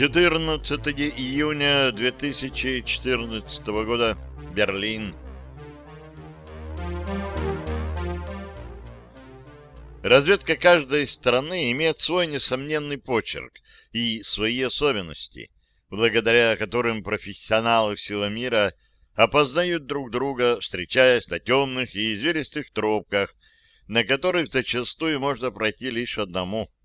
14 июня 2014 года. Берлин. Разведка каждой страны имеет свой несомненный почерк и свои особенности, благодаря которым профессионалы всего мира опознают друг друга, встречаясь на темных и извилистых тропках, на которых зачастую можно пройти лишь одному —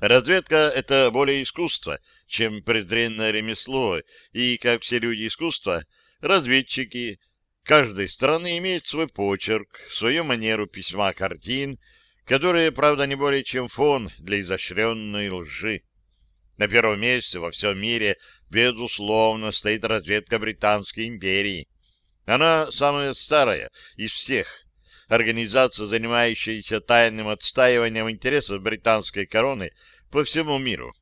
Разведка — это более искусство, чем презренное ремесло, и, как все люди искусства, разведчики каждой страны имеют свой почерк, свою манеру письма картин, которые, правда, не более чем фон для изощренной лжи. На первом месте во всем мире, безусловно, стоит разведка Британской империи. Она самая старая из всех. Организация, занимающаяся тайным отстаиванием интересов британской короны по всему миру.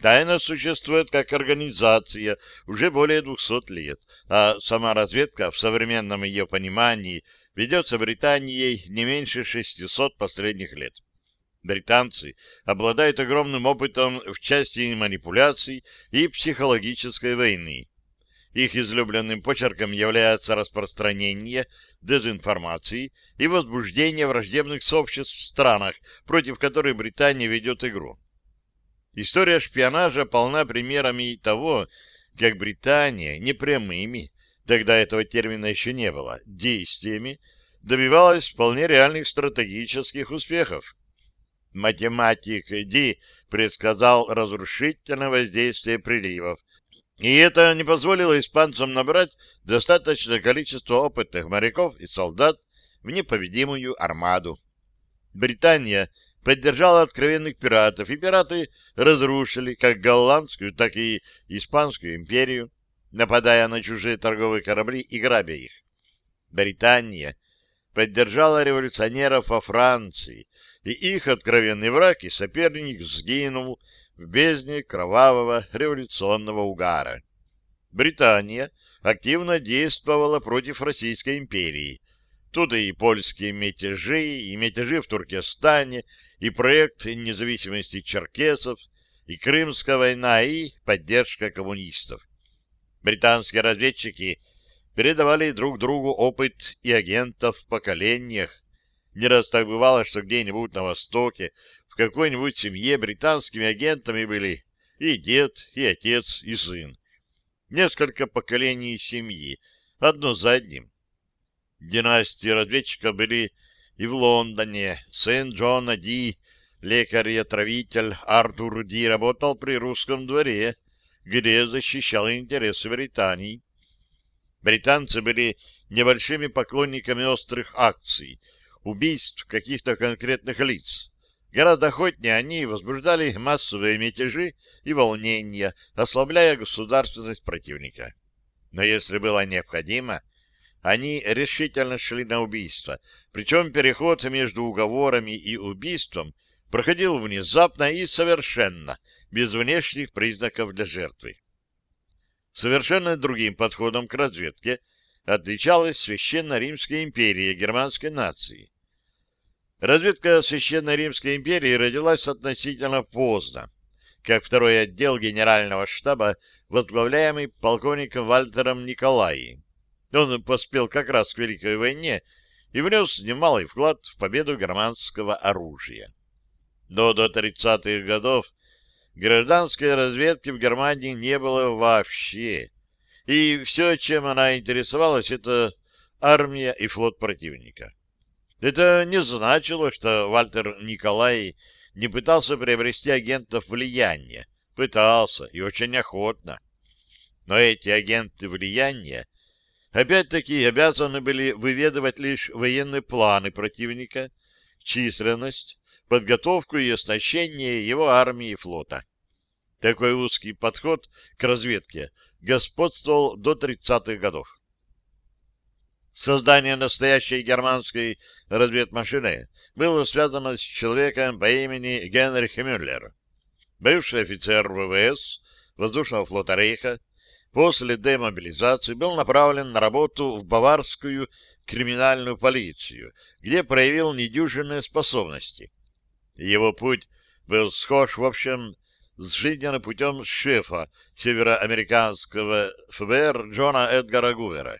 Тайна существует как организация уже более 200 лет, а сама разведка в современном ее понимании ведется Британией не меньше 600 последних лет. Британцы обладают огромным опытом в части манипуляций и психологической войны. Их излюбленным почерком является распространение дезинформации и возбуждение враждебных сообществ в странах, против которых Британия ведет игру. История шпионажа полна примерами того, как Британия непрямыми, тогда этого термина еще не было, действиями добивалась вполне реальных стратегических успехов. Математик Ди предсказал разрушительное воздействие приливов, и это не позволило испанцам набрать достаточное количество опытных моряков и солдат в непобедимую армаду. Британия поддержала откровенных пиратов, и пираты разрушили как голландскую, так и испанскую империю, нападая на чужие торговые корабли и грабя их. Британия поддержала революционеров во Франции, и их откровенный враг и соперник сгинул в бездне кровавого революционного угара. Британия активно действовала против Российской империи. Тут и польские мятежи, и мятежи в Туркестане, и проект независимости черкесов, и Крымская война, и поддержка коммунистов. Британские разведчики передавали друг другу опыт и агентов в поколениях. Не раз так бывало, что где-нибудь на Востоке какой-нибудь семье британскими агентами были и дед, и отец, и сын. Несколько поколений семьи, одно за одним. Династии разведчиков были и в Лондоне. Сын Джона Ди, лекарь и отравитель Артур Ди, работал при русском дворе, где защищал интересы Британии. Британцы были небольшими поклонниками острых акций, убийств каких-то конкретных лиц. Гораздо охотнее они возбуждали массовые мятежи и волнения, ослабляя государственность противника. Но если было необходимо, они решительно шли на убийство, причем переход между уговорами и убийством проходил внезапно и совершенно, без внешних признаков для жертвы. Совершенно другим подходом к разведке отличалась Священная Римская империя германской нации. Разведка Священной Римской империи родилась относительно поздно, как второй отдел генерального штаба, возглавляемый полковником Вальтером Николаи. Он поспел как раз к Великой войне и внес немалый вклад в победу германского оружия. Но до 30-х годов гражданской разведки в Германии не было вообще, и все, чем она интересовалась, это армия и флот противника. Это не значило, что Вальтер Николай не пытался приобрести агентов влияния. Пытался, и очень охотно. Но эти агенты влияния опять-таки обязаны были выведывать лишь военные планы противника, численность, подготовку и оснащение его армии и флота. Такой узкий подход к разведке господствовал до 30-х годов. Создание настоящей германской разведмашины было связано с человеком по имени Генрих Мюллер. Бывший офицер ВВС воздушного флота Рейха после демобилизации был направлен на работу в баварскую криминальную полицию, где проявил недюжинные способности. Его путь был схож, в общем, с жизненным путем шефа североамериканского ФБР Джона Эдгара Гувера.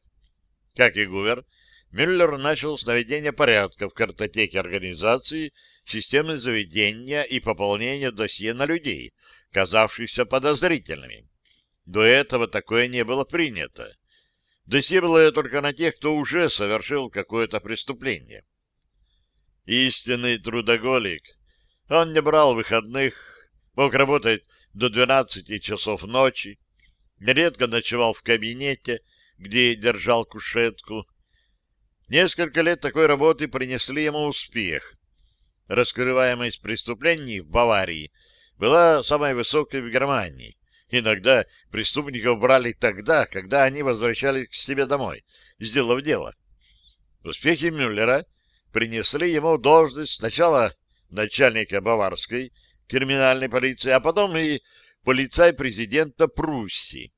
Как и Гувер, Мюллер начал с наведения порядка в картотеке организации, системы заведения и пополнения досье на людей, казавшихся подозрительными. До этого такое не было принято. Досье было только на тех, кто уже совершил какое-то преступление. Истинный трудоголик. Он не брал выходных, мог работать до 12 часов ночи, нередко ночевал в кабинете, где держал кушетку. Nесколько лет такой работы принесли ему успех. Раскрываемость преступлений в Баварии была самой высокой в Германии. Иногда преступников брали тогда, когда они возвращались к себе домой, сделав дело. Успехи Мюллера принесли ему должность сначала начальника баварской криминальной полиции, а потом и полицай президента Пруссии,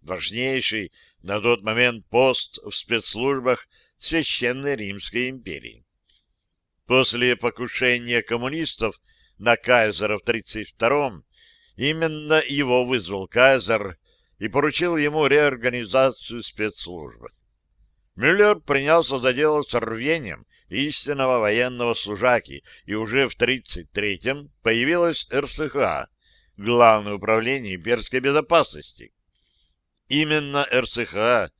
важнейший на тот момент пост в спецслужбах Священной Римской империи. После покушения коммунистов на кайзера в 1932-м именно его вызвал кайзер и поручил ему реорганизацию спецслужбы. Мюллер принялся за дело с рвением истинного военного служаки, и уже в 1933-м появилась РСХ, Главное управление имперской безопасности. Именно РСХ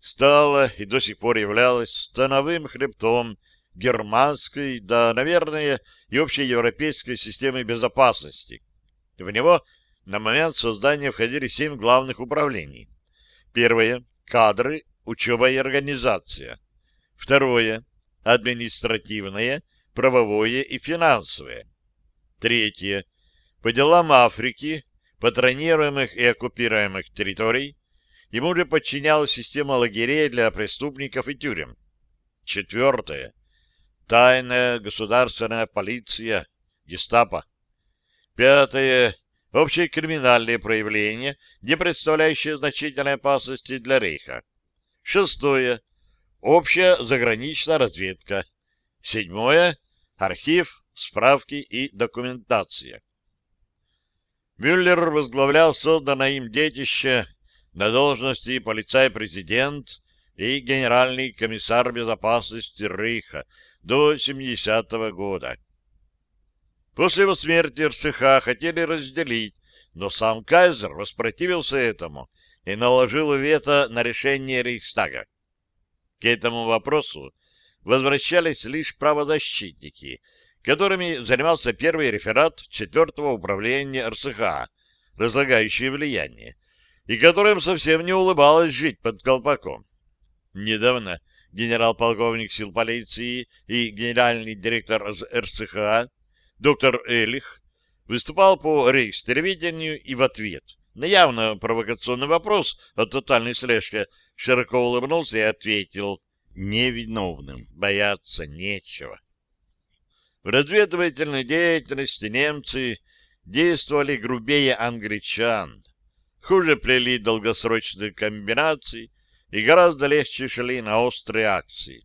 стала и до сих пор являлась становым хребтом германской, да, наверное, и общеевропейской системы безопасности. В него на момент создания входили семь главных управлений. Первое — кадры, учеба и организация. Второе — административное, правовое и финансовое. Третье — по делам Африки, патронируемых и оккупируемых территорий, ему же подчинялась система лагерей для преступников и тюрем. Четвертое — тайная государственная полиция, гестапо. Пятое — общие криминальные проявления, не представляющие значительной опасности для Рейха. Шестое — общая заграничная разведка. Седьмое — архив, справки и документация. Мюллер возглавлял созданное им детище на должности полицай-президент и генеральный комиссар безопасности Рейха до 70-го года. После его смерти РСХ хотели разделить, но сам Кайзер воспротивился этому и наложил вето на решение Рейхстага. К этому вопросу возвращались лишь правозащитники, которыми занимался первый реферат четвертого управления РСХ, разлагающее влияние, и которым совсем не улыбалось жить под колпаком. Недавно генерал-полковник сил полиции и генеральный директор РСХ доктор Элих выступал по рейхстелевидению и в ответ на явно провокационный вопрос о тотальной слежке широко улыбнулся и ответил невиновным, бояться нечего. В разведывательной деятельности немцы действовали грубее англичан, хуже плели долгосрочные комбинации и гораздо легче шли на острые акции.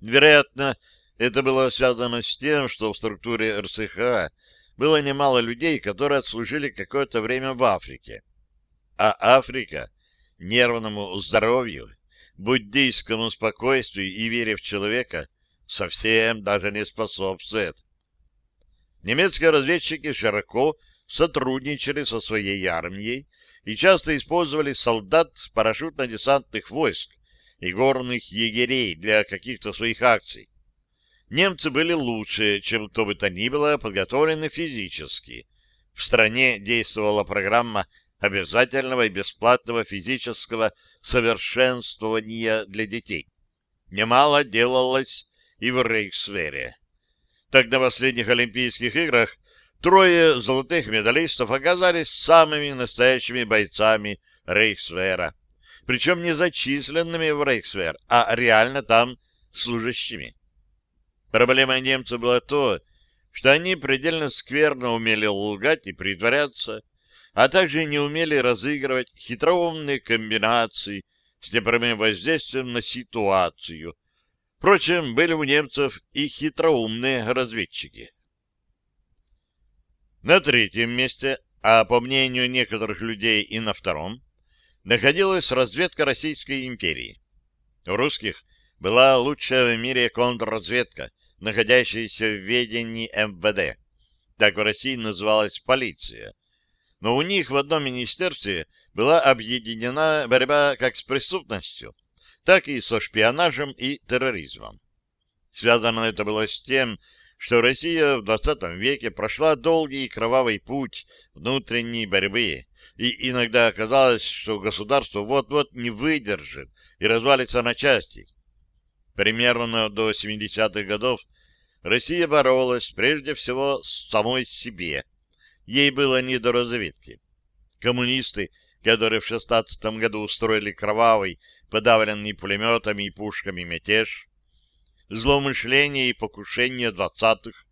Вероятно, это было связано с тем, что в структуре РСХ было немало людей, которые отслужили какое-то время в Африке. А Африка нервному здоровью, буддийскому спокойствию и вере в человека совсем даже не способствует. Немецкие разведчики широко сотрудничали со своей армией и часто использовали солдат парашютно-десантных войск и горных егерей для каких-то своих акций немцы были лучше, чем кто бы то ни было подготовлены физически. В стране действовала программа обязательного и бесплатного физического совершенствования для детей. Немало делалось и в Рейхсвере. Так на последних Олимпийских играх трое золотых медалистов оказались самыми настоящими бойцами Рейхсвера, причем не зачисленными в Рейхсвер, а реально там служащими. Проблемой немцев было то, что они предельно скверно умели лгать и притворяться, а также не умели разыгрывать хитроумные комбинации с непрямым воздействием на ситуацию. Впрочем, были у немцев и хитроумные разведчики. На третьем месте, а по мнению некоторых людей и на втором, находилась разведка Российской империи. У русских была лучшая в мире контрразведка, находящаяся в ведении МВД. Так в России называлась полиция. Но у них в одном министерстве была объединена борьба как с преступностью, так и со шпионажем и терроризмом. Связано это было с тем, что Россия в XX веке прошла долгий и кровавый путь внутренней борьбы, и иногда оказалось, что государство вот-вот не выдержит и развалится на части. Примерно до 70-х годов Россия боролась прежде всего с самой себе. Ей было не до разведки. Коммунисты, которые в 16 году устроили кровавый, подавленный пулеметами и пушками мятеж, злоумышления и покушения двадцатых,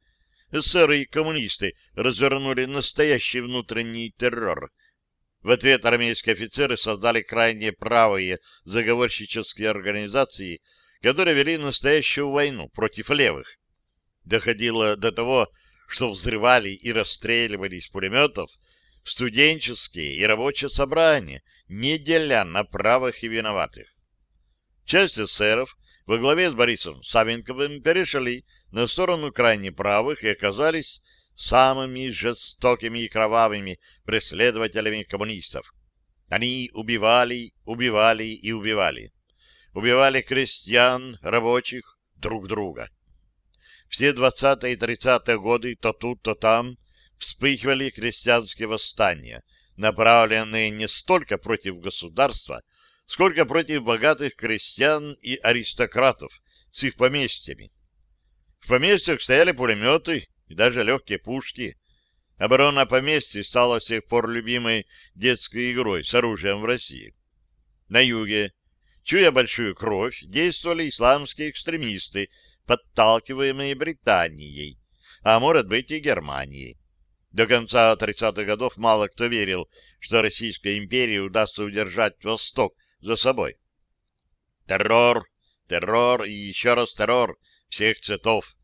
эсеры и коммунисты развернули настоящий внутренний террор. В ответ армейские офицеры создали крайне правые заговорщические организации, которые вели настоящую войну против левых. Доходило до того, что взрывали и расстреливали из пулеметов студенческие и рабочие собрания, не деля на правых и виноватых. Часть эсеров во главе с Борисом Савенковым перешли на сторону крайне правых и оказались самыми жестокими и кровавыми преследователями коммунистов. Они убивали, убивали и убивали. Убивали крестьян, рабочих, друг друга. Все 20-е и 30-е годы то тут, то там вспыхивали крестьянские восстания, направленные не столько против государства, сколько против богатых крестьян и аристократов с их поместьями. В поместьях стояли пулеметы и даже легкие пушки. Оборона поместья стала с тех пор любимой детской игрой с оружием в России. На юге, чуя большую кровь, действовали исламские экстремисты, подталкиваемые Британией, а может быть и Германией. До конца 30-х годов мало кто верил, что Российской империи удастся удержать Восток за собой. Террор, террор и еще раз террор всех цветов.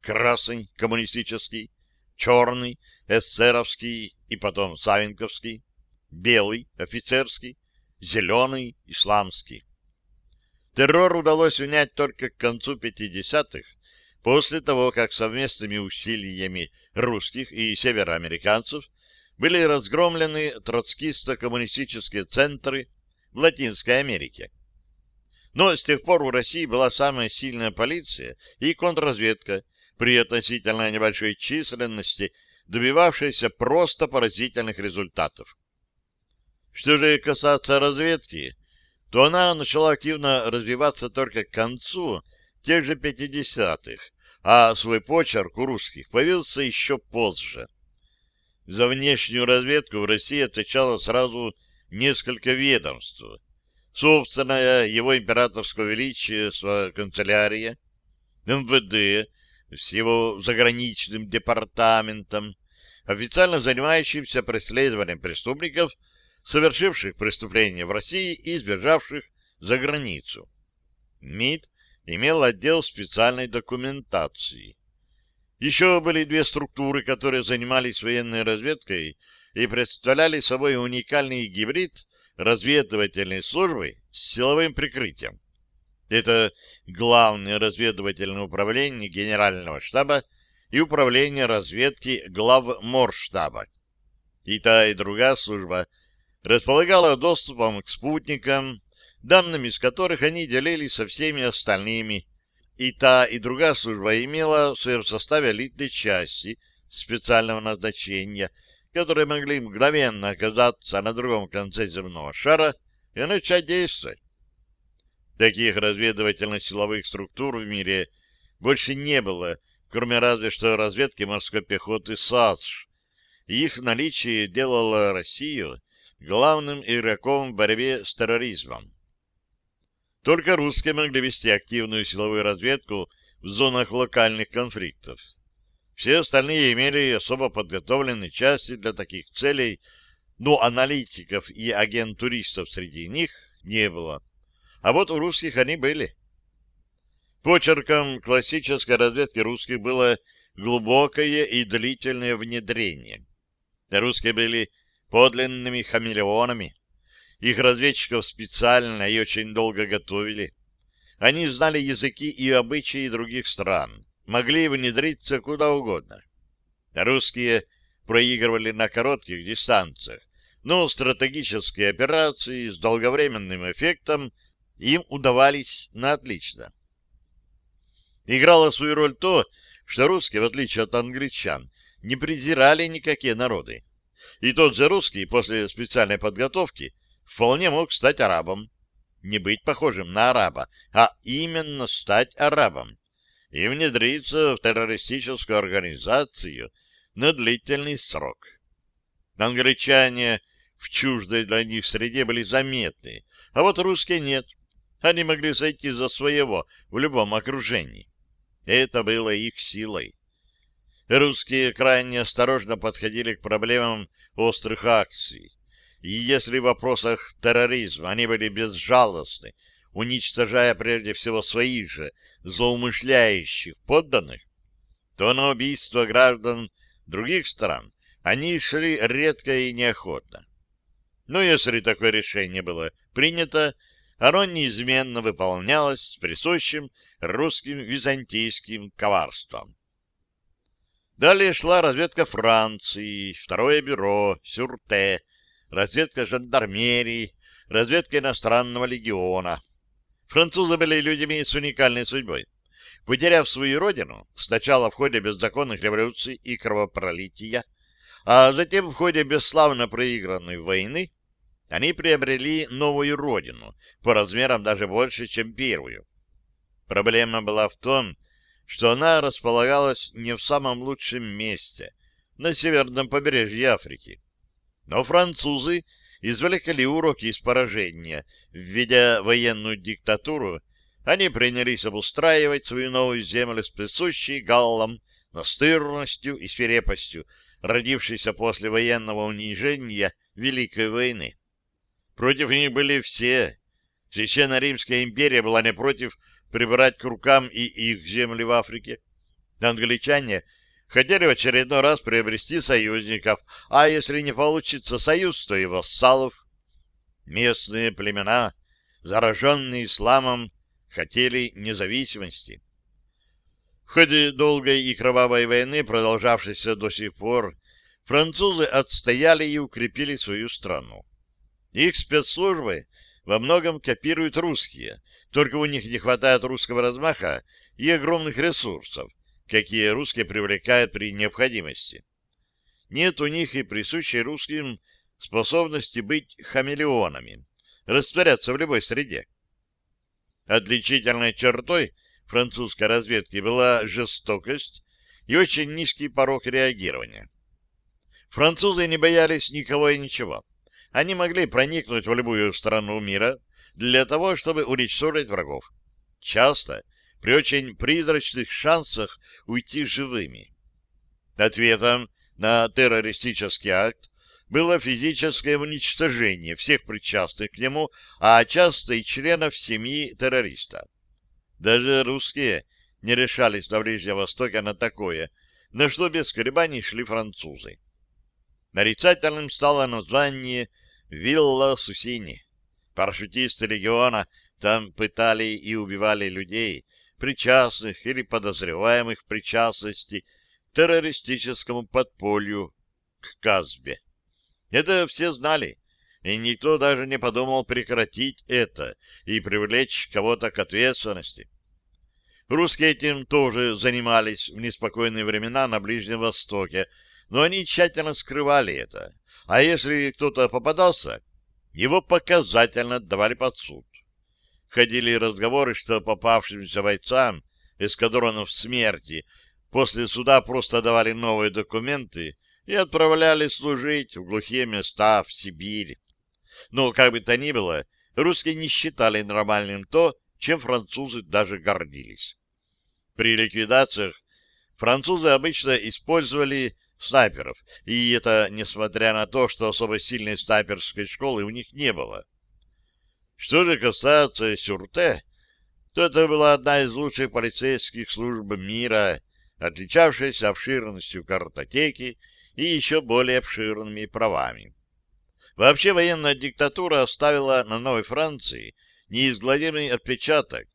Красный, коммунистический, черный, эсеровский и потом савенковский, белый, офицерский, зеленый, исламский. Террор удалось унять только к концу 50-х, после того, как совместными усилиями русских и североамериканцев были разгромлены троцкисто-коммунистические центры в Латинской Америке. Но с тех пор у России была самая сильная полиция и контрразведка при относительно небольшой численности, добивавшаяся просто поразительных результатов. Что же касается разведки, то она начала активно развиваться только к концу тех же 50-х, а свой почерк у русских появился еще позже. За внешнюю разведку в России отвечало сразу несколько ведомств. Собственная его императорского величества канцелярия, МВД с его заграничным департаментом, официально занимающимся преследованием преступников, совершивших преступления в России и сбежавших за границу. МИД имел отдел специальной документации. Еще были две структуры, которые занимались военной разведкой и представляли собой уникальный гибрид разведывательной службы с силовым прикрытием. Это Главное разведывательное управление Генерального штаба и Управление разведки Главморштаба. И та, и другая служба располагала доступом к спутникам, данными с которых они делились со всеми остальными. И та, и другая служба имела в своем составе элитные части специального назначения – которые могли мгновенно оказаться на другом конце земного шара и начать действовать. Таких разведывательно-силовых структур в мире больше не было, кроме разве что разведки морской пехоты САСШ. Их наличие делало Россию главным игроком в борьбе с терроризмом. Только русские могли вести активную силовую разведку в зонах локальных конфликтов. Все остальные имели особо подготовленные части для таких целей, но аналитиков и агент-туристов среди них не было. А вот у русских они были. Почерком классической разведки русских было глубокое и длительное внедрение. Русские были подлинными хамелеонами. Их разведчиков специально и очень долго готовили. Они знали языки и обычаи других стран, могли внедриться куда угодно. Русские проигрывали на коротких дистанциях, но стратегические операции с долговременным эффектом им удавались на отлично. Играло свою роль то, что русские, в отличие от англичан, не презирали никакие народы. И тот же русский после специальной подготовки вполне мог стать арабом. Не быть похожим на араба, а именно стать арабом и внедриться в террористическую организацию на длительный срок. Англичане в чуждой для них среде были заметны, а вот русские нет. Они могли сойти за своего в любом окружении. Это было их силой. Русские крайне осторожно подходили к проблемам острых акций. И если в вопросах терроризма они были безжалостны, уничтожая прежде всего своих же злоумышляющих подданных, то на убийство граждан других стран они шли редко и неохотно. Но если такое решение было принято, оно неизменно выполнялось с присущим русским византийским коварством. Далее шла разведка Франции, второе бюро, Сюрте, разведка жандармерии, разведка иностранного легиона. Французы были людьми с уникальной судьбой. Потеряв свою родину, сначала в ходе беззаконных революций и кровопролития, а затем в ходе бесславно проигранной войны, они приобрели новую родину, по размерам даже больше, чем первую. Проблема была в том, что она располагалась не в самом лучшем месте, на северном побережье Африки. Но французы извлекли уроки из поражения. Введя военную диктатуру, они принялись обустраивать свою новую землю с присущей галлам настырностью и свирепостью, родившейся после военного унижения Великой войны. Против них были все. Священная Римская империя была не против прибрать к рукам и их земли в Африке. Англичане хотели в очередной раз приобрести союзников, а если не получится союз, то и вассалов. Местные племена, зараженные исламом, хотели независимости. В ходе долгой и кровавой войны, продолжавшейся до сих пор, французы отстояли и укрепили свою страну. Их спецслужбы во многом копируют русские, только у них не хватает русского размаха и огромных ресурсов, какие русские привлекают при необходимости. Нет у них и присущей русским способности быть хамелеонами, растворяться в любой среде. Отличительной чертой французской разведки была жестокость и очень низкий порог реагирования. Французы не боялись никого и ничего. Они могли проникнуть в любую страну мира для того, чтобы уничтожить врагов. Часто при очень призрачных шансах уйти живыми. Ответом на террористический акт было физическое уничтожение всех причастных к нему, а часто и членов семьи террориста. Даже русские не решались на Ближнем Востоке на такое, на что без колебаний шли французы. Нарицательным стало название «Вилла Сусини». Парашютисты легиона там пытали и убивали людей, причастных или подозреваемых в причастности к террористическому подполью к Казбе. Это все знали, и никто даже не подумал прекратить это и привлечь кого-то к ответственности. Русские этим тоже занимались в неспокойные времена на Ближнем Востоке, но они тщательно скрывали это. А если кто-то попадался, его показательно отдавали под суд. Ходили разговоры, что попавшимся бойцам эскадронов смерти после суда просто давали новые документы и отправляли служить в глухие места в Сибирь. Но, как бы то ни было, русские не считали нормальным то, чем французы даже гордились. При ликвидациях французы обычно использовали снайперов, и это несмотря на то, что особо сильной снайперской школы у них не было. Что же касается Сюрте, то это была одна из лучших полицейских служб мира, отличавшаяся обширностью картотеки и еще более обширными правами. Вообще военная диктатура оставила на Новой Франции неизгладимый отпечаток,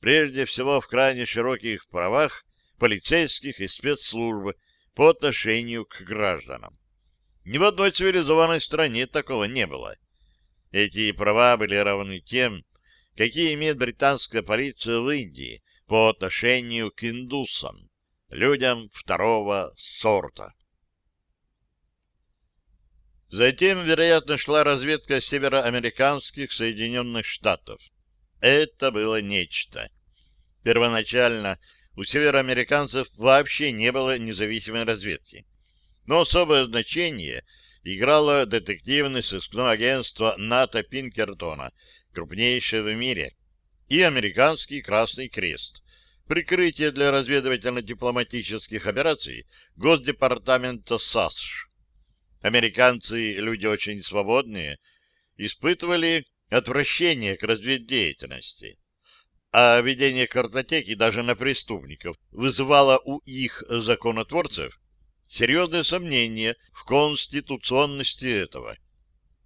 прежде всего в крайне широких правах полицейских и спецслужб по отношению к гражданам. Ни в одной цивилизованной стране такого не было. Эти права были равны тем, какие имеет британская полиция в Индии по отношению к индусам, людям второго сорта. Затем, вероятно, шла разведка североамериканских Соединенных Штатов. Это было нечто. Первоначально у североамериканцев вообще не было независимой разведки. Но особое значение играло детективное сыскное агентство НАТО Пинкертона, крупнейшее в мире, и американский Красный Крест, прикрытие для разведывательно-дипломатических операций Госдепартамента САСШ. Американцы, люди очень свободные, испытывали отвращение к разведдеятельности. А ведение картотеки даже на преступников вызывало у их законотворцев серьезные сомнения в конституционности этого.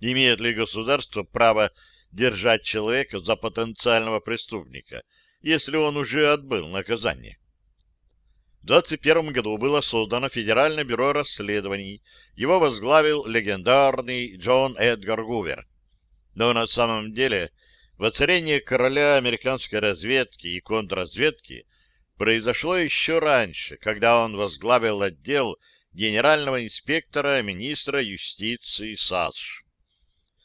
Имеет ли государство право держать человека за потенциального преступника, если он уже отбыл наказание? В 21 году было создано Федеральное бюро расследований. Его возглавил легендарный Джон Эдгар Гувер. Но на самом деле воцарение короля американской разведки и контрразведки произошло еще раньше, когда он возглавил отдел генерального инспектора министра юстиции САСШ.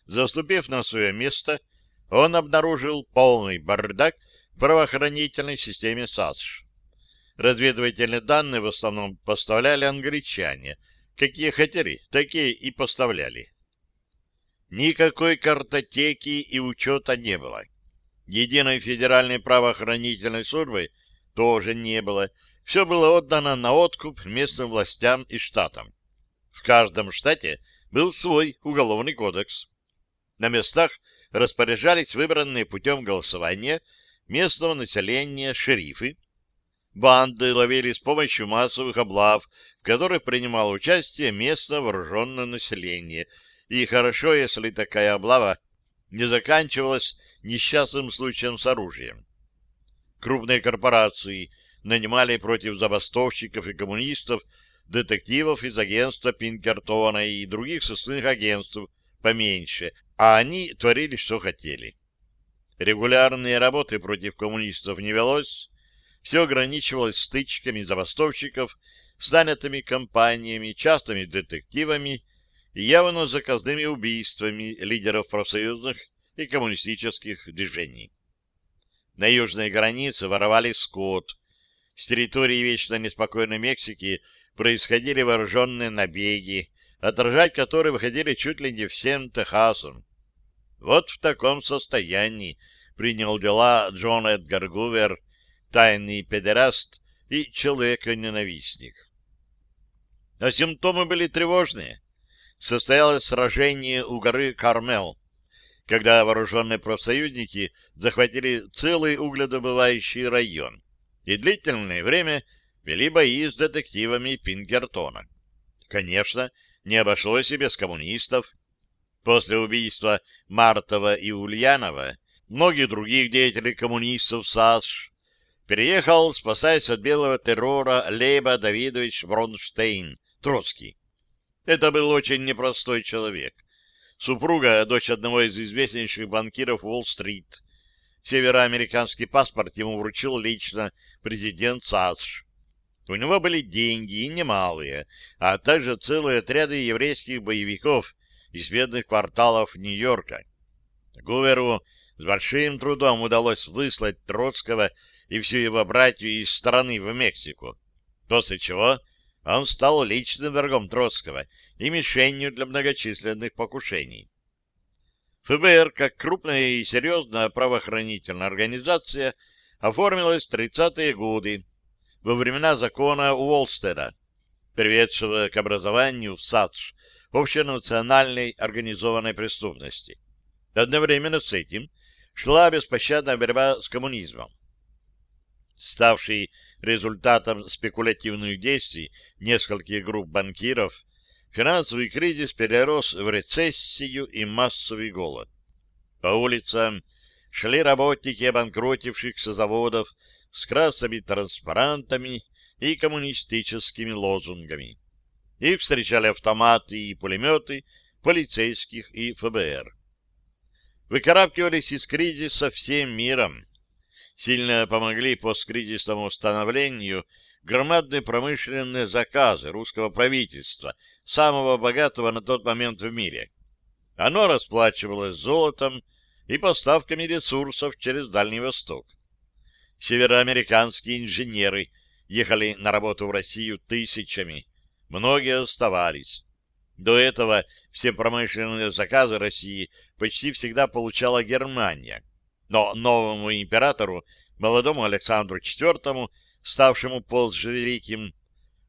Заступив на свое место, он обнаружил полный бардак в правоохранительной системе САСШ. Разведывательные данные в основном поставляли англичане. Какие хотели, такие и поставляли. Никакой картотеки и учета не было. Единой федеральной правоохранительной службы тоже не было. Все было отдано на откуп местным властям и штатам. В каждом штате был свой уголовный кодекс. На местах распоряжались выбранные путем голосования местного населения шерифы, банды ловили с помощью массовых облав, в которых принимало участие местное вооруженное население. И хорошо, если такая облава не заканчивалась несчастным случаем с оружием. Крупные корпорации нанимали против забастовщиков и коммунистов детективов из агентства Пинкертона и других сыскных агентств поменьше, а они творили, что хотели. Регулярные работы против коммунистов не велось, все ограничивалось стычками забастовщиков с занятыми компаниями, частыми детективами и явно заказными убийствами лидеров профсоюзных и коммунистических движений. На южной границе воровали скот. С территории вечно неспокойной Мексики происходили вооруженные набеги, отражать которые выходили чуть ли не всем Техасом. Вот в таком состоянии принял дела Джон Эдгар Гувер тайный педераст и человеконенавистник. А симптомы были тревожные. Состоялось сражение у горы Кармел, когда вооруженные профсоюзники захватили целый угледобывающий район и длительное время вели бои с детективами Пинкертона. Конечно, не обошлось и без коммунистов. После убийства Мартова и Ульянова многих других деятелей коммунистов САСШ переехал, спасаясь от белого террора, Лейба Давидович Бронштейн, Троцкий. Это был очень непростой человек. Супруга, дочь одного из известнейших банкиров Уолл-стрит. Североамериканский паспорт ему вручил лично президент САСШ. У него были деньги, и немалые, а также целые отряды еврейских боевиков из бедных кварталов Нью-Йорка. Гуверу с большим трудом удалось выслать Троцкого и всю его братью из страны в Мексику, после чего он стал личным врагом Троцкого и мишенью для многочисленных покушений. ФБР, как крупная и серьезная правоохранительная организация, оформилась в 30-е годы, во времена закона Уолстеда, приведшего к образованию САДШ, общенациональной организованной преступности. Одновременно с этим шла беспощадная борьба с коммунизмом ставший результатом спекулятивных действий нескольких групп банкиров, финансовый кризис перерос в рецессию и массовый голод. По улицам шли работники обанкротившихся заводов с красными транспарантами и коммунистическими лозунгами. Их встречали автоматы и пулеметы полицейских и ФБР. Выкарабкивались из кризиса всем миром. Сильно помогли посткризисному становлению громадные промышленные заказы русского правительства, самого богатого на тот момент в мире. Оно расплачивалось золотом и поставками ресурсов через Дальний Восток. Североамериканские инженеры ехали на работу в Россию тысячами, многие оставались. До этого все промышленные заказы России почти всегда получала Германия. Но новому императору, молодому Александру IV, ставшему позже великим,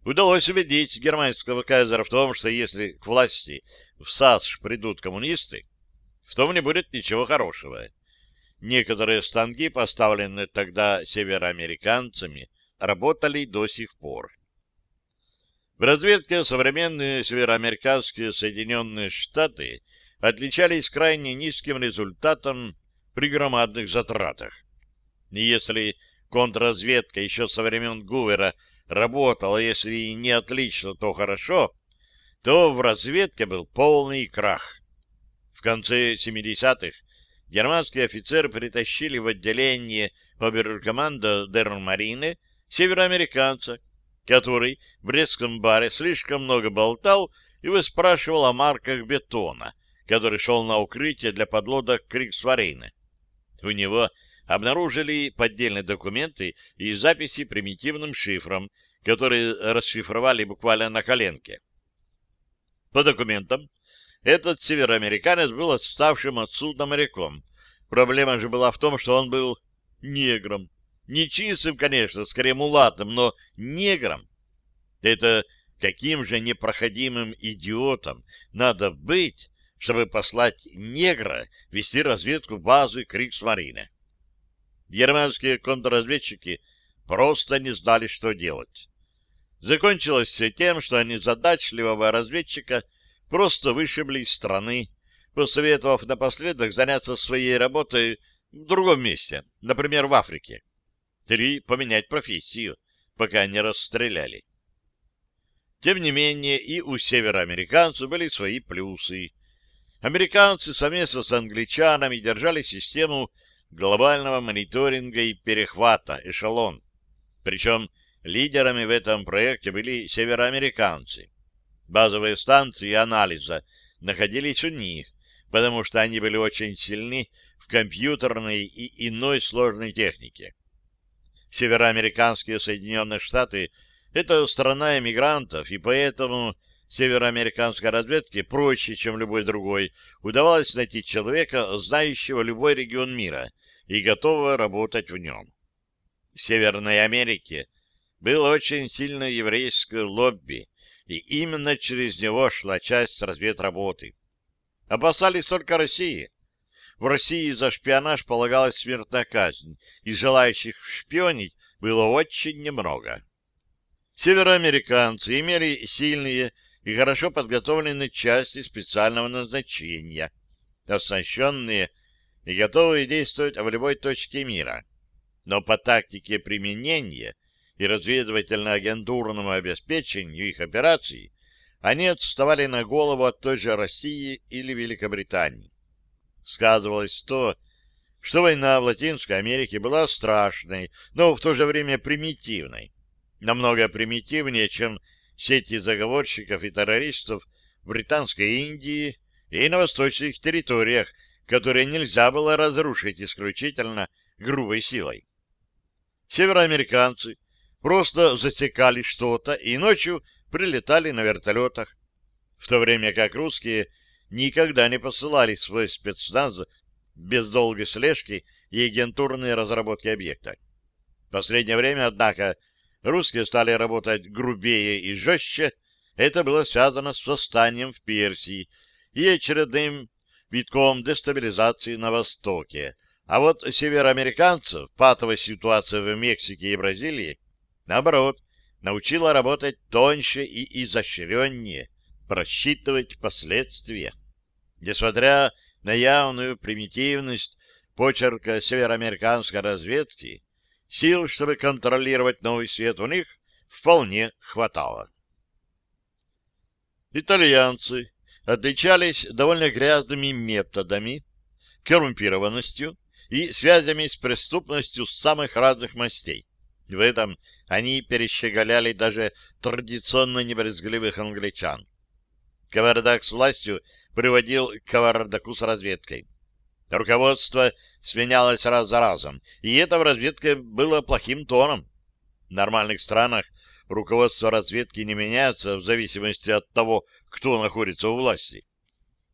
удалось убедить германского кайзера в том, что если к власти в САС придут коммунисты, в том не будет ничего хорошего. Некоторые станки, поставленные тогда североамериканцами, работали до сих пор. В разведке современные североамериканские Соединенные Штаты отличались крайне низким результатом при громадных затратах. Если контрразведка еще со времен Гувера работала, если и не отлично, то хорошо, то в разведке был полный крах. В конце 70-х германские офицеры притащили в отделение оберкоманда Дермарины североамериканца, который в Брестском баре слишком много болтал и выспрашивал о марках бетона, который шел на укрытие для подлодок Криксварейна. У него обнаружили поддельные документы и записи примитивным шифром, которые расшифровали буквально на коленке. По документам этот североамериканец был отставшим от судна моряком. Проблема же была в том, что он был негром. Не чистым, конечно, скорее мулатом, но негром. Это каким же непроходимым идиотом надо быть, чтобы послать негра вести разведку базы Криксмарина. Германские контрразведчики просто не знали, что делать. Закончилось все тем, что они задачливого разведчика просто вышибли из страны, посоветовав напоследок заняться своей работой в другом месте, например, в Африке, или поменять профессию, пока не расстреляли. Тем не менее, и у североамериканцев были свои плюсы. Американцы совместно с англичанами держали систему глобального мониторинга и перехвата эшелон. Причем лидерами в этом проекте были североамериканцы. Базовые станции анализа находились у них, потому что они были очень сильны в компьютерной и иной сложной технике. Североамериканские Соединенные Штаты — это страна эмигрантов, и поэтому североамериканской разведке проще, чем любой другой, удавалось найти человека, знающего любой регион мира и готового работать в нем. В Северной Америке было очень сильное еврейское лобби, и именно через него шла часть разведработы. Опасались только России. В России за шпионаж полагалась смертная казнь, и желающих шпионить было очень немного. Североамериканцы имели сильные и хорошо подготовленные части специального назначения, оснащенные и готовые действовать в любой точке мира. Но по тактике применения и разведывательно-агентурному обеспечению их операций они отставали на голову от той же России или Великобритании. Сказывалось то, что война в Латинской Америке была страшной, но в то же время примитивной. Намного примитивнее, чем сети заговорщиков и террористов в Британской Индии и на восточных территориях, которые нельзя было разрушить исключительно грубой силой. Североамериканцы просто засекали что-то и ночью прилетали на вертолетах, в то время как русские никогда не посылали свой спецназ без долгой слежки и агентурной разработки объекта. В последнее время, однако, русские стали работать грубее и жестче. Это было связано с восстанием в Персии и очередным витком дестабилизации на Востоке. А вот североамериканцев, патовая ситуация в Мексике и Бразилии Наоборот, научила работать тоньше и изощреннее, просчитывать последствия. Несмотря на явную примитивность почерка североамериканской разведки, сил, чтобы контролировать новый свет, у них вполне хватало. Итальянцы отличались довольно грязными методами, коррумпированностью и связями с преступностью самых разных мастей. В этом они перещеголяли даже традиционно небрезгливых англичан. Кавардак с властью приводил к кавардаку с разведкой. Руководство сменялось раз за разом, и это в разведке было плохим тоном. В нормальных странах руководство разведки не меняется в зависимости от того, кто находится у власти.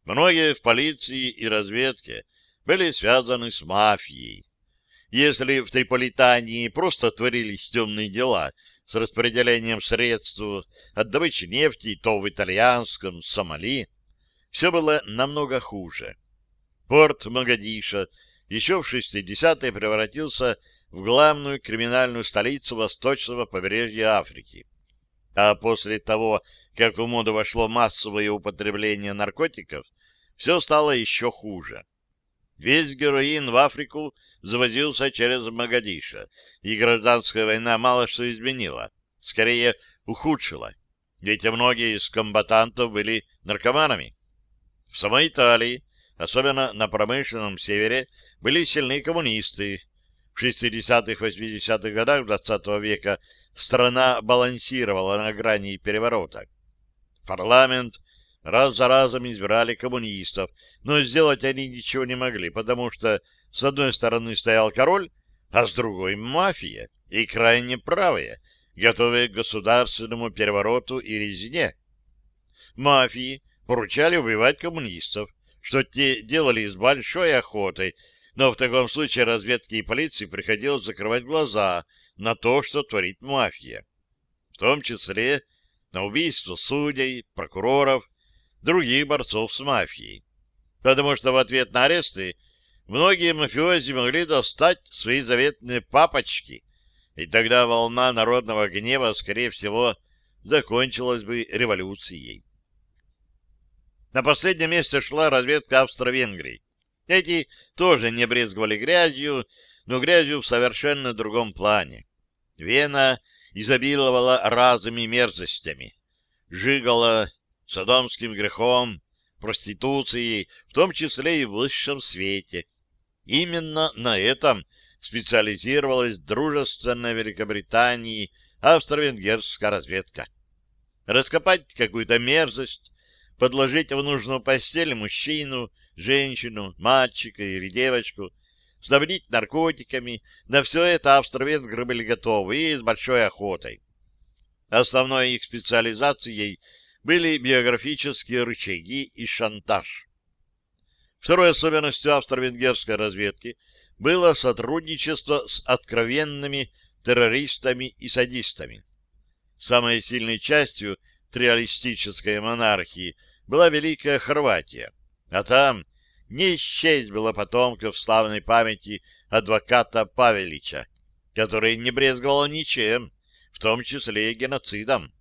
Многие в полиции и разведке были связаны с мафией. Если в Триполитании просто творились темные дела с распределением средств от добычи нефти, то в итальянском Сомали все было намного хуже. Порт Магадиша еще в 60-е превратился в главную криминальную столицу восточного побережья Африки. А после того, как в моду вошло массовое употребление наркотиков, все стало еще хуже. Весь героин в Африку завозился через Магадиша, и гражданская война мало что изменила, скорее ухудшила, ведь многие из комбатантов были наркоманами. В самой Италии, особенно на промышленном севере, были сильные коммунисты. В 60-80-х годах XX века страна балансировала на грани переворота. Парламент раз за разом избирали коммунистов, но сделать они ничего не могли, потому что с одной стороны стоял король, а с другой — мафия, и крайне правые, готовые к государственному перевороту и резне. Мафии поручали убивать коммунистов, что те делали с большой охотой, но в таком случае разведке и полиции приходилось закрывать глаза на то, что творит мафия, в том числе на убийство судей, прокуроров, других борцов с мафией. Потому что в ответ на аресты многие мафиози могли достать свои заветные папочки, и тогда волна народного гнева, скорее всего, закончилась бы революцией. На последнем месте шла разведка Австро-Венгрии. Эти тоже не брезговали грязью, но грязью в совершенно другом плане. Вена изобиловала разными мерзостями. Жигала садомским грехом, проституцией, в том числе и в высшем свете. Именно на этом специализировалась дружественная Великобритании австро-венгерская разведка. Раскопать какую-то мерзость, подложить в нужную постель мужчину, женщину, мальчика или девочку, снабдить наркотиками, на все это австро-венгры были готовы и с большой охотой. Основной их специализацией были биографические рычаги и шантаж. Второй особенностью австро-венгерской разведки было сотрудничество с откровенными террористами и садистами. Самой сильной частью триалистической монархии была Великая Хорватия, а там не исчесть было потомков славной памяти адвоката Павелича, который не брезговал ничем, в том числе и геноцидом.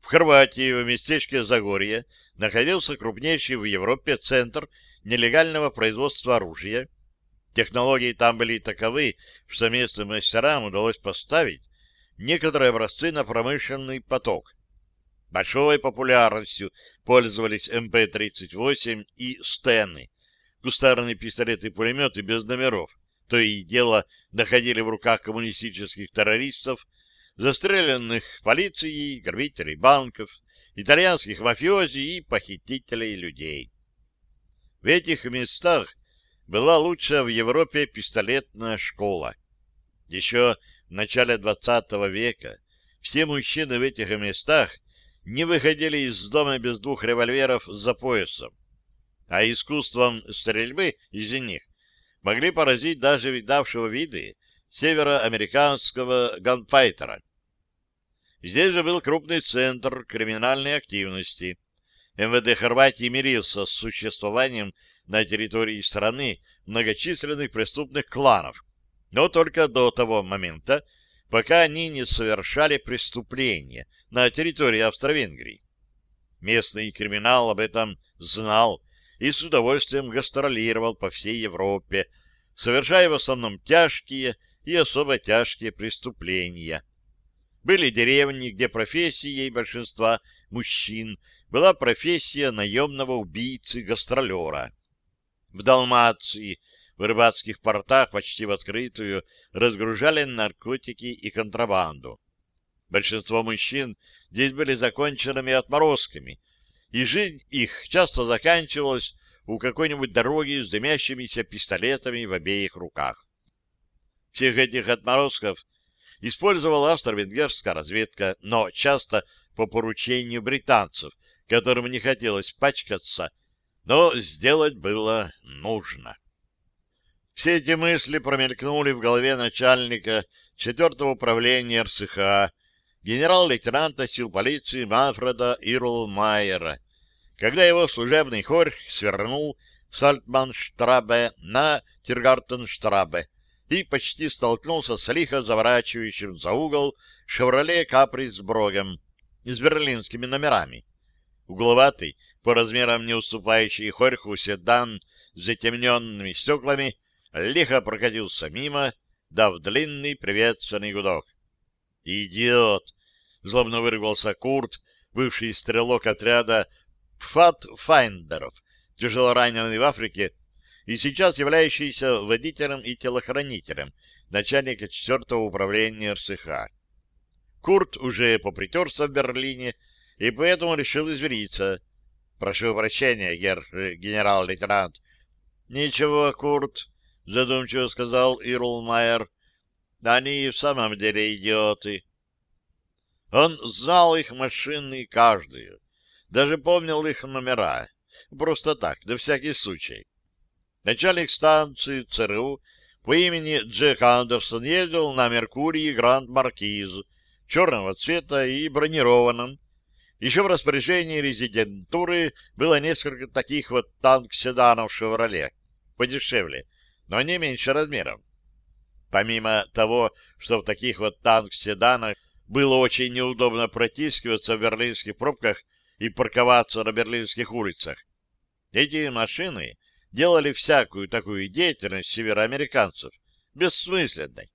В Хорватии, в местечке Загорье, находился крупнейший в Европе центр нелегального производства оружия. Технологии там были таковы, что местным мастерам удалось поставить некоторые образцы на промышленный поток. Большой популярностью пользовались МП-38 и Стены, кустарные пистолеты-пулеметы без номеров. То и дело находили в руках коммунистических террористов застреленных полицией, грабителей банков, итальянских мафиози и похитителей людей. В этих местах была лучшая в Европе пистолетная школа. Еще в начале XX века все мужчины в этих местах не выходили из дома без двух револьверов за поясом, а искусством стрельбы из них могли поразить даже видавшего виды североамериканского ганфайтера. Здесь же был крупный центр криминальной активности. МВД Хорватии мирился с существованием на территории страны многочисленных преступных кланов, но только до того момента, пока они не совершали преступления на территории Австро-Венгрии. Местный криминал об этом знал и с удовольствием гастролировал по всей Европе, совершая в основном тяжкие и особо тяжкие преступления. Были деревни, где профессией большинства мужчин была профессия наемного убийцы-гастролера. В Далмации, в рыбацких портах почти в открытую разгружали наркотики и контрабанду. Большинство мужчин здесь были законченными отморозками, и жизнь их часто заканчивалась у какой-нибудь дороги с дымящимися пистолетами в обеих руках. Всех этих отморозков использовала австро-венгерская разведка, но часто по поручению британцев, которым не хотелось пачкаться, но сделать было нужно. Все эти мысли промелькнули в голове начальника 4-го управления РСХ, генерал-лейтенанта сил полиции Мафреда Ирлмайера, когда его служебный хорь свернул с Альтманштрабе на Тиргартенштрабе и почти столкнулся с лихо заворачивающим за угол «Шевроле Капри» с Брогом с берлинскими номерами. Угловатый, по размерам не уступающий хорьху седан с затемненными стеклами, лихо прокатился мимо, дав длинный приветственный гудок. «Идиот!» — злобно выругался Курт, бывший стрелок отряда патфайндеров, тяжело раненый в Африке и сейчас являющийся водителем и телохранителем начальника 4-го управления РСХ. Курт уже попритерся в Берлине и поэтому решил извиниться. «Прошу прощения, герр... Э, генерал-лейтенант». «Ничего, Курт», — задумчиво сказал Ирлмайер. «Они в самом деле идиоты». Он знал их машины каждую, даже помнил их номера. Просто так, на всякий случай. Начальник станции ЦРУ по имени Джек Андерсон ездил на Меркурии Гранд Маркиз, черного цвета и бронированном. Еще в распоряжении резидентуры было несколько таких вот танк-седанов «Шевроле», подешевле, но не меньше размером. Помимо того, что в таких вот танк-седанах было очень неудобно протискиваться в берлинских пробках и парковаться на берлинских улицах, эти машины делали всякую такую деятельность североамериканцев бессмысленной.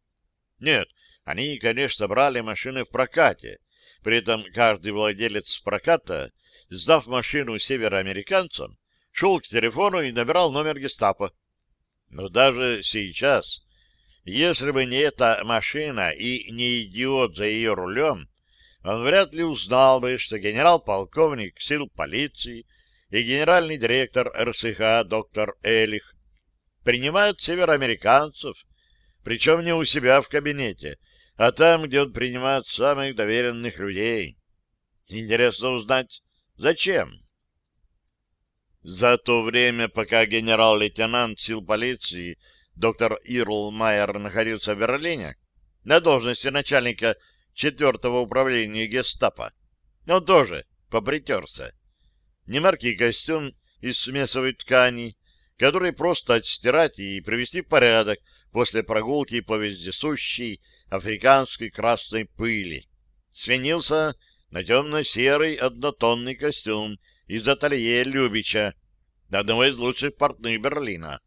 Нет, они, конечно, брали машины в прокате, при этом каждый владелец проката, сдав машину североамериканцам, шел к телефону и набирал номер гестапо. Но даже сейчас, если бы не эта машина и не идиот за ее рулем, он вряд ли узнал бы, что генерал-полковник сил полиции и генеральный директор РСХ доктор Элих принимают североамериканцев, причем не у себя в кабинете, а там, где он принимает самых доверенных людей. Интересно узнать, зачем? За то время, пока генерал-лейтенант сил полиции доктор Ирл Майер находился в Берлине, на должности начальника четвертого управления гестапо. Он тоже попритерся. Немаркий костюм из смесовой ткани, который просто отстирать и привести в порядок после прогулки по вездесущей африканской красной пыли. Свинился на темно-серый однотонный костюм из ателье Любича, одного из лучших портных Берлина.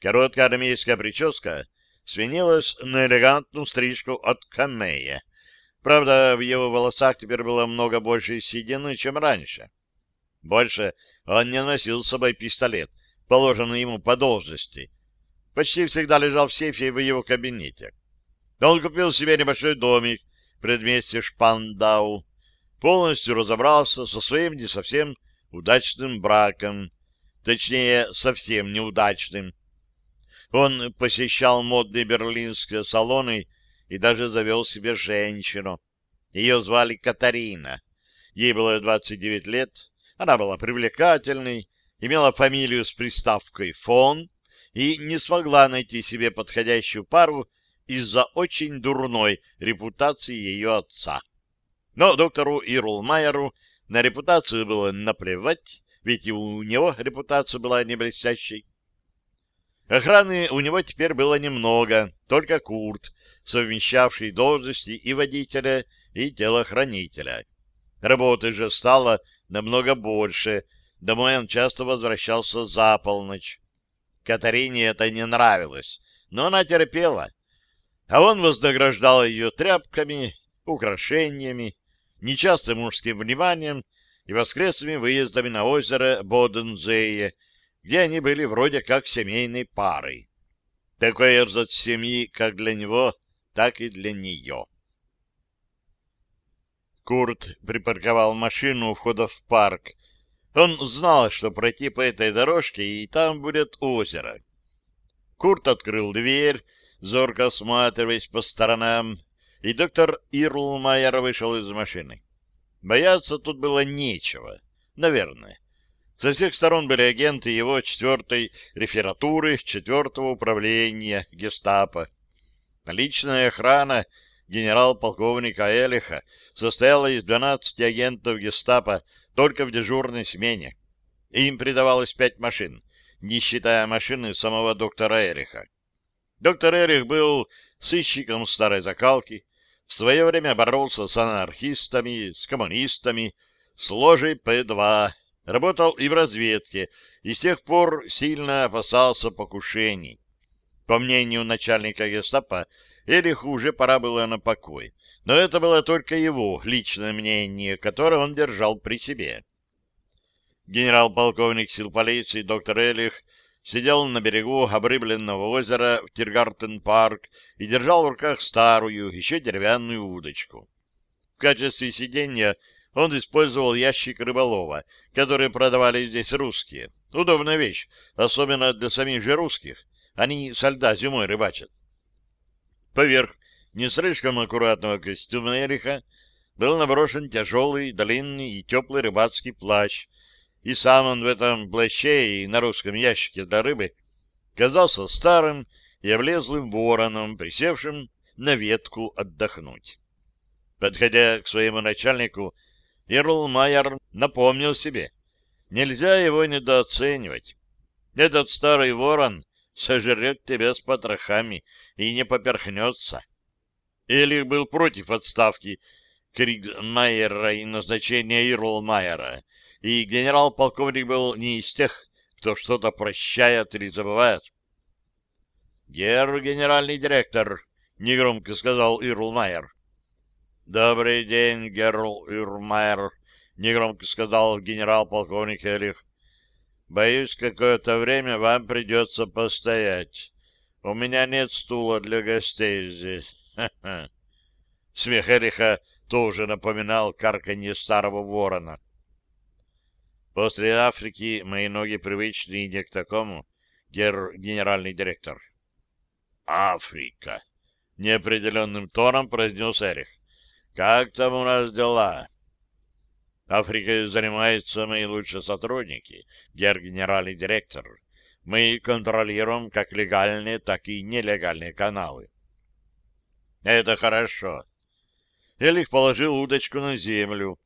Короткая армейская прическа свинилась на элегантную стрижку от Камея. Правда, в его волосах теперь было много больше седины, чем раньше. Больше он не носил с собой пистолет, положенный ему по должности. Почти всегда лежал в сейфе в его кабинете. Он купил себе небольшой домик в предместе Шпандау, полностью разобрался со своим не совсем удачным браком, точнее, совсем неудачным, он посещал модные берлинские салоны и даже завел себе женщину. Ее звали Катарина. Ей было 29 лет, она была привлекательной, имела фамилию с приставкой «фон» и не смогла найти себе подходящую пару из-за очень дурной репутации ее отца. Но доктору Ирлмайеру на репутацию было наплевать, ведь и у него репутация была не блестящей. Охраны у него теперь было немного, только Курт, совмещавший должности и водителя, и телохранителя. Работы же стало намного больше, домой он часто возвращался за полночь. Катарине это не нравилось, но она терпела, а он вознаграждал ее тряпками, украшениями, нечастым мужским вниманием и воскресными выездами на озеро Бодензее, где они были вроде как семейной парой. Такой эрзац семьи как для него, так и для нее. Курт припарковал машину у входа в парк. Он знал, что пройти по этой дорожке, и там будет озеро. Курт открыл дверь, зорко осматриваясь по сторонам, и доктор Ирлмайер вышел из машины. Бояться тут было нечего, наверное. Со всех сторон были агенты его четвертой рефературы, четвертого управления гестапо. Личная охрана генерал-полковника Элиха состояла из 12 агентов гестапо только в дежурной смене. Им придавалось пять машин, не считая машины самого доктора Эриха. Доктор Эрих был сыщиком старой закалки, в свое время боролся с анархистами, с коммунистами, с ложей П-2, работал и в разведке, и с тех пор сильно опасался покушений. По мнению начальника гестапо, Эриху уже пора было на покой, но это было только его личное мнение, которое он держал при себе. Генерал-полковник сил полиции доктор Элих сидел на берегу обрыбленного озера в Тиргартен-парк и держал в руках старую, еще деревянную удочку. В качестве сиденья он использовал ящик рыболова, который продавали здесь русские. Удобная вещь, особенно для самих же русских. Они со льда зимой рыбачат. Поверх не слишком аккуратного костюма Эриха был наброшен тяжелый, длинный и теплый рыбацкий плащ, и сам он в этом плаще и на русском ящике для рыбы казался старым и облезлым вороном, присевшим на ветку отдохнуть. Подходя к своему начальнику, Ирл Майер напомнил себе, нельзя его недооценивать. Этот старый ворон сожрет тебя с потрохами и не поперхнется. Элих был против отставки Кригмайера и назначения Ирл Майера, и генерал-полковник был не из тех, кто что-то прощает или забывает. — Герр генеральный директор, — негромко сказал Ирлмайер. — Добрый день, Герл Ирлмайер, — негромко сказал генерал-полковник Элих. — Боюсь, какое-то время вам придется постоять. У меня нет стула для гостей здесь. Смех Эриха тоже напоминал карканье старого ворона. После Африки мои ноги привычны не к такому, гер генеральный директор. Африка, неопределенным тоном произнес Эрих. Как там у нас дела? Африкой занимаются мои лучшие сотрудники, гер генеральный директор. Мы контролируем как легальные, так и нелегальные каналы. Это хорошо. Элих положил удочку на землю,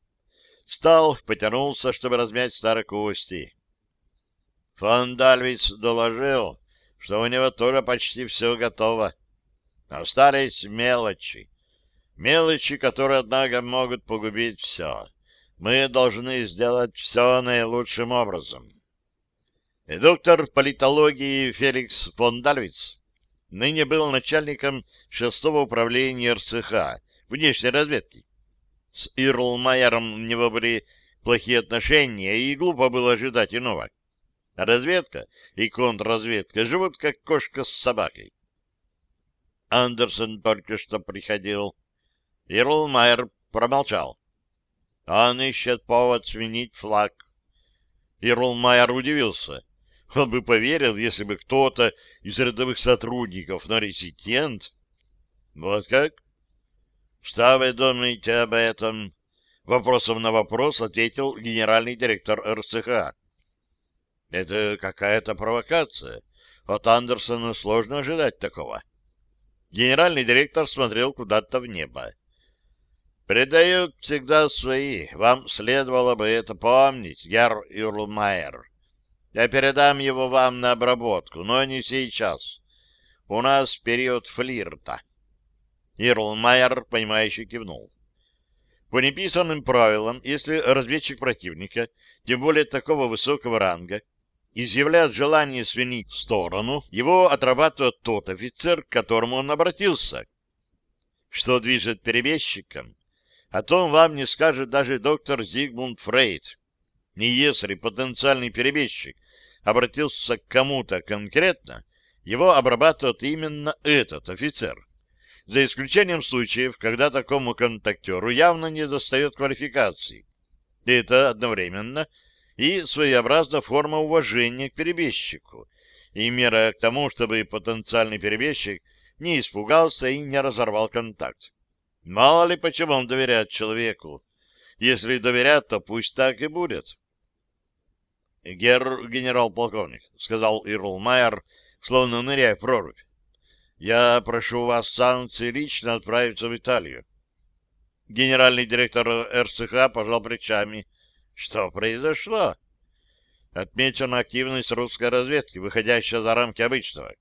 Встал, потянулся, чтобы размять старые кости. Фон Дальвиц доложил, что у него тоже почти все готово. Остались мелочи. Мелочи, которые, однако, могут погубить все. Мы должны сделать все наилучшим образом. И доктор политологии Феликс фон Дальвиц ныне был начальником шестого управления РЦХ внешней разведки. С Ирлмайером у него были плохие отношения, и глупо было ожидать иного. Разведка и контрразведка живут как кошка с собакой. Андерсон только что приходил. Ирлмайер промолчал. Он ищет повод сменить флаг. Ирлмайер удивился. Он бы поверил, если бы кто-то из рядовых сотрудников на резидент... Вот как? Что вы думаете об этом? Вопросом на вопрос ответил генеральный директор РЦХ. Это какая-то провокация. От Андерсона сложно ожидать такого. Генеральный директор смотрел куда-то в небо. «Предают всегда свои. Вам следовало бы это помнить, Герр Юрлмайер. Я передам его вам на обработку, но не сейчас. У нас период флирта. Ирлмайер, понимающе кивнул. По неписанным правилам, если разведчик противника, тем более такого высокого ранга, изъявляет желание свинить сторону, его отрабатывает тот офицер, к которому он обратился. Что движет перебежчиком, о том вам не скажет даже доктор Зигмунд Фрейд. Не если потенциальный перебежчик обратился к кому-то конкретно, его обрабатывает именно этот офицер. За исключением случаев, когда такому контактеру явно не достает квалификации. Это одновременно и своеобразная форма уважения к перебежчику, и мера к тому, чтобы потенциальный перебежчик не испугался и не разорвал контакт. Мало ли почему он доверяет человеку. Если доверяет, то пусть так и будет. — Герр генерал-полковник, — сказал Ирлмайер, словно ныряя в прорубь. — Я прошу вас санкции лично отправиться в Италию. Генеральный директор РСХ пожал плечами. — Что произошло? Отмечена активность русской разведки, выходящая за рамки обычного.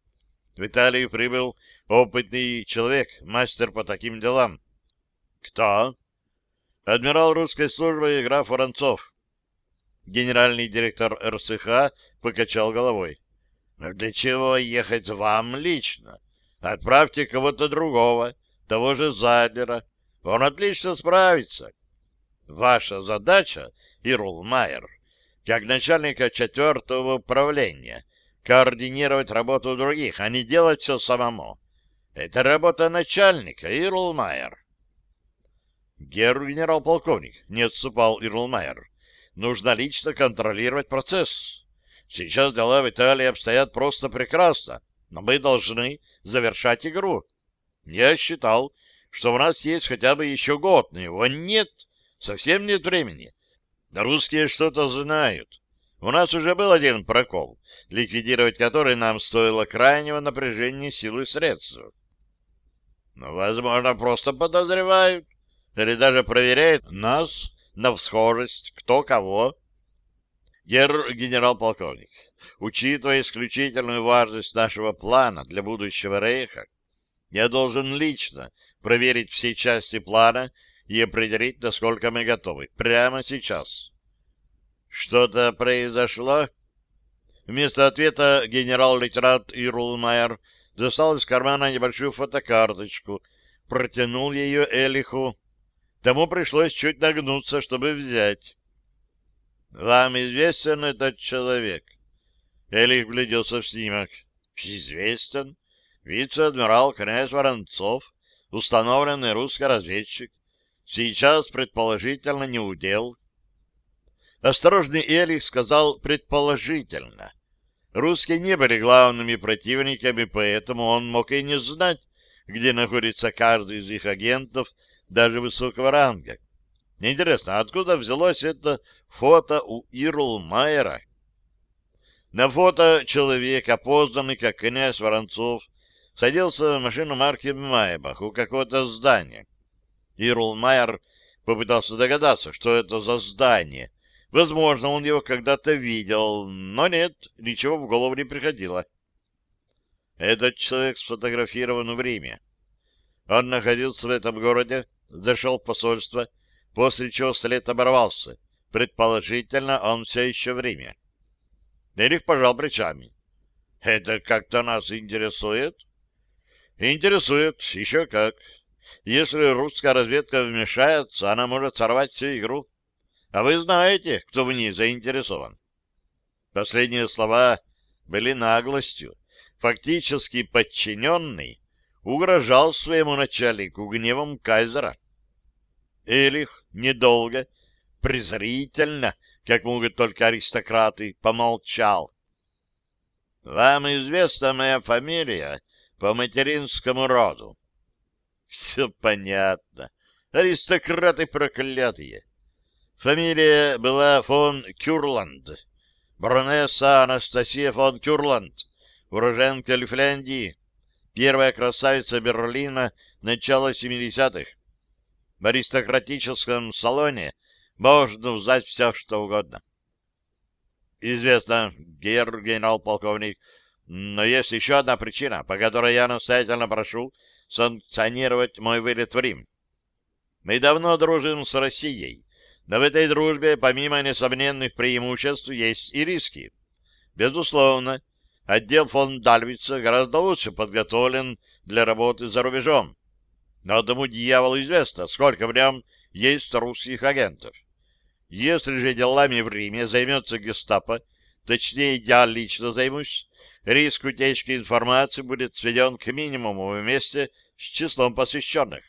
В Италию прибыл опытный человек, мастер по таким делам. Кто? Адмирал русской службы граф Воронцов. Генеральный директор РСХ покачал головой. Для чего ехать вам лично? Отправьте кого-то другого, того же Задлера. Он отлично справится. Ваша задача, Ирл Майер, как начальника четвертого управления, координировать работу других, а не делать все самому. Это работа начальника, Ирл Майер. Герр генерал-полковник, не отступал Ирлмайер. Нужно лично контролировать процесс. Сейчас дела в Италии обстоят просто прекрасно, но мы должны завершать игру. Я считал, что у нас есть хотя бы еще год, но его нет, совсем нет времени. Да русские что-то знают. У нас уже был один прокол, ликвидировать который нам стоило крайнего напряжения силы и средств. Но, возможно, просто подозревают или даже проверяет нас на всхожесть, кто кого. Генерал-полковник, учитывая исключительную важность нашего плана для будущего рейха, я должен лично проверить все части плана и определить, насколько мы готовы. Прямо сейчас. Что-то произошло? Вместо ответа генерал-лейтенант Ирлмайер достал из кармана небольшую фотокарточку, протянул ее Элиху Тому пришлось чуть нагнуться, чтобы взять. — Вам известен этот человек? Элих гляделся в снимок. — Известен. Вице-адмирал князь Воронцов, установленный русский разведчик. Сейчас, предположительно, не удел. Осторожный Элих сказал «предположительно». Русские не были главными противниками, поэтому он мог и не знать, где находится каждый из их агентов, даже высокого ранга. Интересно, откуда взялось это фото у Ирл Майера? На фото человек, опознанный как князь Воронцов, садился в машину марки Майбах у какого-то здания. Ирл Майер попытался догадаться, что это за здание. Возможно, он его когда-то видел, но нет, ничего в голову не приходило. Этот человек сфотографирован в Риме. Он находился в этом городе зашел в посольство, после чего след оборвался. Предположительно, он все еще в Риме. Эрик пожал плечами. Это как-то нас интересует? Интересует, еще как. Если русская разведка вмешается, она может сорвать всю игру. А вы знаете, кто в ней заинтересован. Последние слова были наглостью. Фактически подчиненный угрожал своему начальнику гневом кайзера. Элих недолго, презрительно, как могут только аристократы, помолчал. — Вам известна моя фамилия по материнскому роду? — Все понятно. Аристократы проклятые. Фамилия была фон Кюрланд. Баронесса Анастасия фон Кюрланд, уроженка Лифляндии, Первая красавица Берлина начала 70-х. В аристократическом салоне можно узнать все, что угодно. Известно, генерал-полковник, но есть еще одна причина, по которой я настоятельно прошу санкционировать мой вылет в Рим. Мы давно дружим с Россией, но в этой дружбе, помимо несомненных преимуществ, есть и риски. Безусловно, отдел фон Дальвица гораздо лучше подготовлен для работы за рубежом. Но одному дьяволу известно, сколько в нем есть русских агентов. Если же делами в Риме займется гестапо, точнее, я лично займусь, риск утечки информации будет сведен к минимуму вместе с числом посвященных.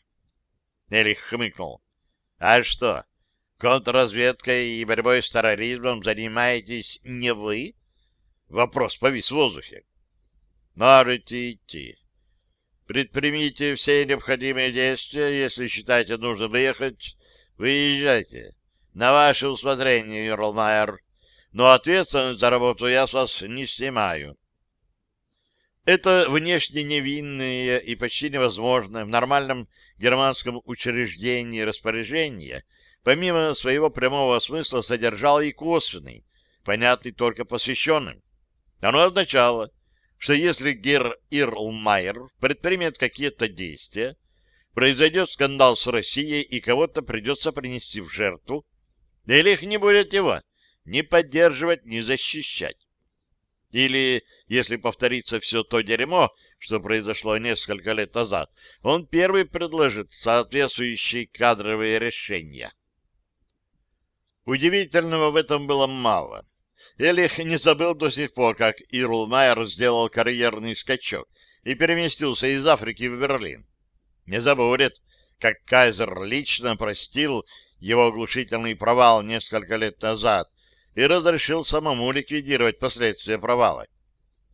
Элих хмыкнул. — А что, контрразведкой и борьбой с терроризмом занимаетесь не вы? Вопрос повис в воздухе. — Можете идти. Предпримите все необходимые действия, если считаете нужно выехать, выезжайте. На ваше усмотрение, Юрлмайер. Но ответственность за работу я с вас не снимаю. Это внешне невинное и почти невозможное в нормальном германском учреждении распоряжение, помимо своего прямого смысла, содержало и косвенный, понятный только посвященным. Оно означало, что если Герр Ирлмайер предпримет какие-то действия, произойдет скандал с Россией и кого-то придется принести в жертву, или их не будет его ни поддерживать, ни защищать. Или, если повторится все то дерьмо, что произошло несколько лет назад, он первый предложит соответствующие кадровые решения. Удивительного в этом было мало. Элих не забыл до сих пор, как Ирлмайер сделал карьерный скачок и переместился из Африки в Берлин. Не забудет, как Кайзер лично простил его оглушительный провал несколько лет назад и разрешил самому ликвидировать последствия провала.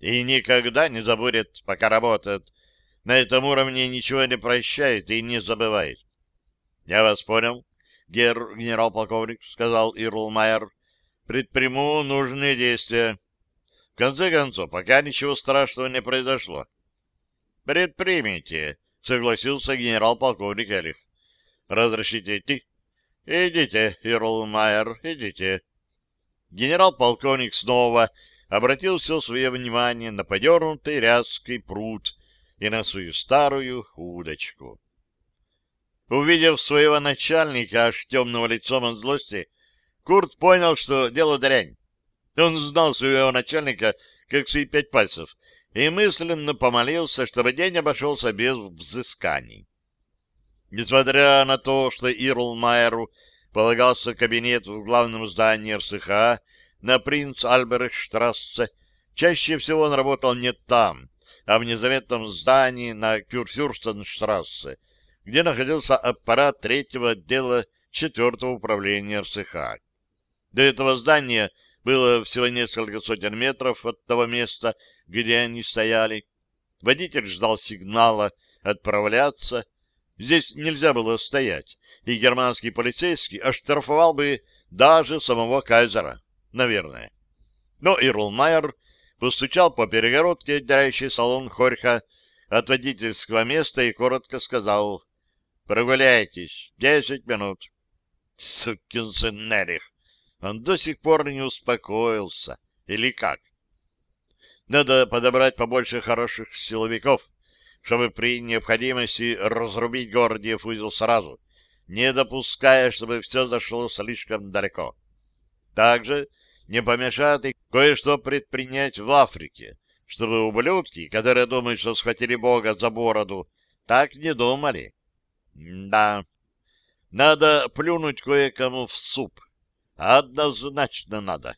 И никогда не забудет, пока работает. На этом уровне ничего не прощает и не забывает. — Я вас понял, генерал-полковник, — сказал Ирлмайер. — Предприму нужные действия. В конце концов, пока ничего страшного не произошло. — Предпримите, — согласился генерал-полковник Элих. — Разрешите идти? — Идите, Ирлмайер, идите. Генерал-полковник снова обратил все свое внимание на подернутый рязкий пруд и на свою старую удочку. Увидев своего начальника, аж темного лицом от злости, Курт понял, что дело дрянь. Он знал своего начальника как свои пять пальцев и мысленно помолился, чтобы день обошелся без взысканий. Несмотря на то, что Ирлмайеру полагался кабинет в главном здании РСХ на принц Альберехштрассе, чаще всего он работал не там, а в незаметном здании на Кюрфюрстенштрассе, где находился аппарат третьего отдела четвертого управления РСХ. До этого здания было всего несколько сотен метров от того места, где они стояли. Водитель ждал сигнала отправляться, Здесь нельзя было стоять, и германский полицейский оштрафовал бы даже самого кайзера, наверное. Но Ирлмайер постучал по перегородке, отделяющей салон Хорьха от водительского места и коротко сказал «Прогуляйтесь, десять минут». Сукин сын Нерих! Он до сих пор не успокоился. Или как? Надо подобрать побольше хороших силовиков, чтобы при необходимости разрубить Гордиев узел сразу, не допуская, чтобы все зашло слишком далеко. Также не помешает и кое-что предпринять в Африке, чтобы ублюдки, которые думают, что схватили Бога за бороду, так не думали. Да, надо плюнуть кое-кому в суп. Однозначно надо.